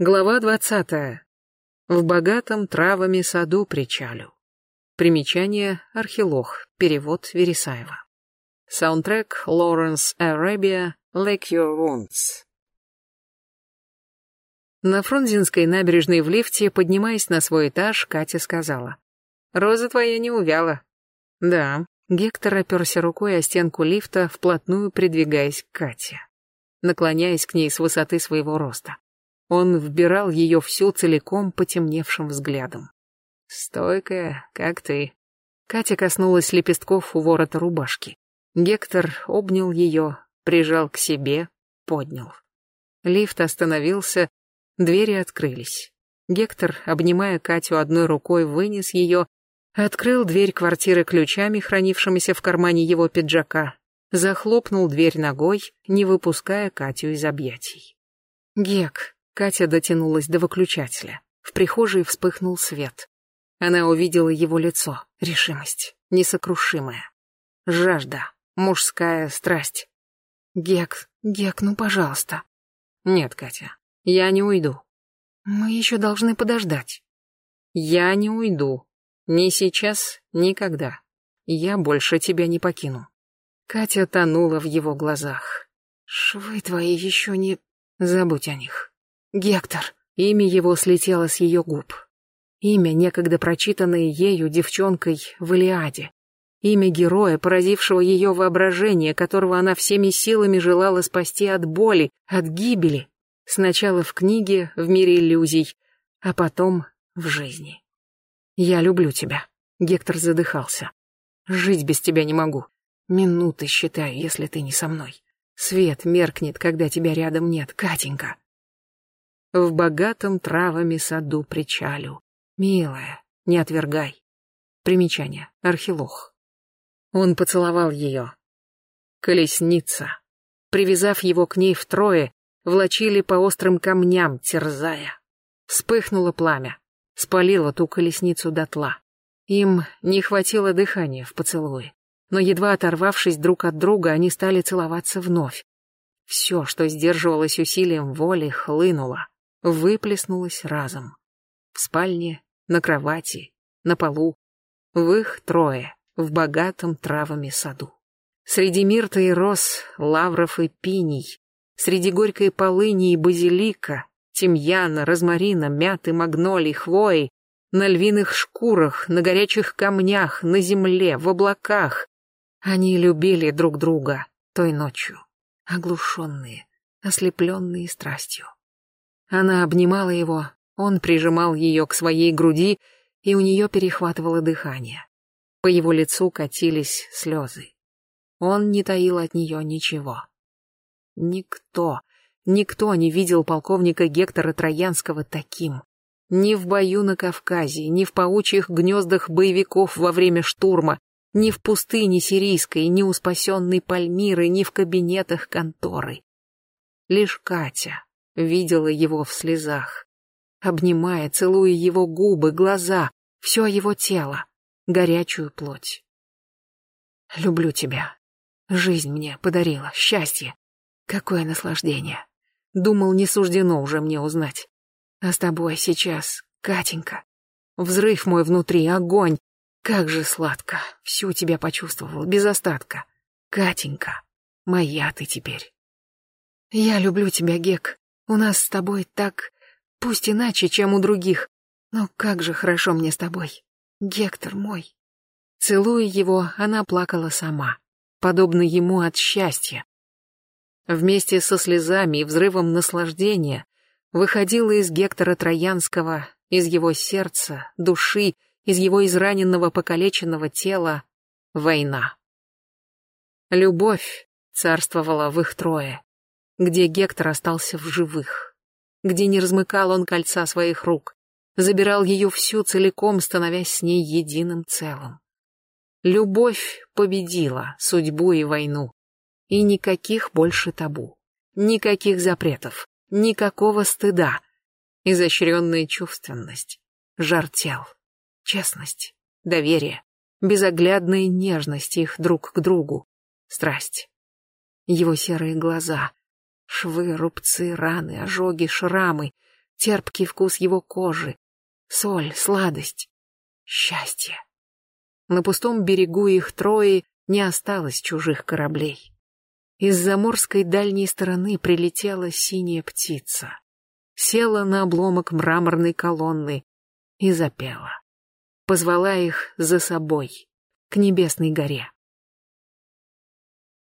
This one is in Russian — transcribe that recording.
Глава двадцатая. В богатом травами саду причалю. Примечание Архилох. Перевод Вересаева. Саундтрек Лоуренс Арабия Lick Your Wounds. На Фрунзенской набережной в лифте, поднимаясь на свой этаж, Катя сказала. «Роза твоя не увяла». «Да». Гектор оперся рукой о стенку лифта, вплотную придвигаясь к Кате, наклоняясь к ней с высоты своего роста. Он вбирал ее всю целиком потемневшим взглядом. «Стойкая, как ты». Катя коснулась лепестков у ворота рубашки. Гектор обнял ее, прижал к себе, поднял. Лифт остановился, двери открылись. Гектор, обнимая Катю одной рукой, вынес ее, открыл дверь квартиры ключами, хранившимися в кармане его пиджака, захлопнул дверь ногой, не выпуская Катю из объятий. «Гек, Катя дотянулась до выключателя. В прихожей вспыхнул свет. Она увидела его лицо, решимость, несокрушимая. Жажда, мужская страсть. «Гек, Гек, ну пожалуйста». «Нет, Катя, я не уйду». «Мы еще должны подождать». «Я не уйду. Ни сейчас, никогда. Я больше тебя не покину». Катя тонула в его глазах. «Швы твои еще не... Забудь о них. Гектор. Имя его слетело с ее губ. Имя, некогда прочитанное ею девчонкой в Илиаде. Имя героя, поразившего ее воображение, которого она всеми силами желала спасти от боли, от гибели. Сначала в книге, в мире иллюзий, а потом в жизни. «Я люблю тебя», — Гектор задыхался. «Жить без тебя не могу. Минуты считаю, если ты не со мной. Свет меркнет, когда тебя рядом нет, Катенька в богатом травами саду причалю. Милая, не отвергай. Примечание. Архилох. Он поцеловал ее. Колесница. Привязав его к ней втрое, влачили по острым камням, терзая. Вспыхнуло пламя, спалило ту колесницу дотла. Им не хватило дыхания в поцелуе, но едва оторвавшись друг от друга, они стали целоваться вновь. Все, что сдерживалось усилием воли, хлынуло выплеснулась разом. В спальне, на кровати, на полу. В их трое, в богатом травами саду. Среди мирта и роз, лавров и пиний, среди горькой полыни и базилика, тимьяна, розмарина, мяты, магнолий, хвои, на львиных шкурах, на горячих камнях, на земле, в облаках. Они любили друг друга той ночью, оглушенные, ослепленные страстью. Она обнимала его, он прижимал ее к своей груди, и у нее перехватывало дыхание. По его лицу катились слезы. Он не таил от нее ничего. Никто, никто не видел полковника Гектора Троянского таким. Ни в бою на Кавказе, ни в паучьих гнездах боевиков во время штурма, ни в пустыне сирийской, ни у спасенной Пальмиры, ни в кабинетах конторы. Лишь Катя, видела его в слезах, обнимая, целуя его губы, глаза, все его тело, горячую плоть. Люблю тебя. Жизнь мне подарила, счастье. Какое наслаждение. Думал, не суждено уже мне узнать. А с тобой сейчас, Катенька. Взрыв мой внутри, огонь. Как же сладко. Всю тебя почувствовал, без остатка. Катенька, моя ты теперь. Я люблю тебя, Гек. У нас с тобой так, пусть иначе, чем у других, но как же хорошо мне с тобой. Гектор мой. Целуя его, она плакала сама, подобно ему от счастья. Вместе со слезами и взрывом наслаждения выходила из Гектора Троянского, из его сердца, души, из его израненного покалеченного тела война. Любовь царствовала в их трое где Гектор остался в живых, где не размыкал он кольца своих рук, забирал ее всю целиком, становясь с ней единым целым. Любовь победила судьбу и войну, и никаких больше табу, никаких запретов, никакого стыда, изощренная чувственность, жар тел, честность, доверие, безоглядная нежность их друг к другу, страсть. Его серые глаза — Швы, рубцы, раны, ожоги, шрамы. терпкий вкус его кожи, соль, сладость, счастье. На пустом берегу их трои не осталось чужих кораблей. Из заморской дальней стороны прилетела синяя птица. Села на обломок мраморной колонны и запела. Позвала их за собой, к небесной горе.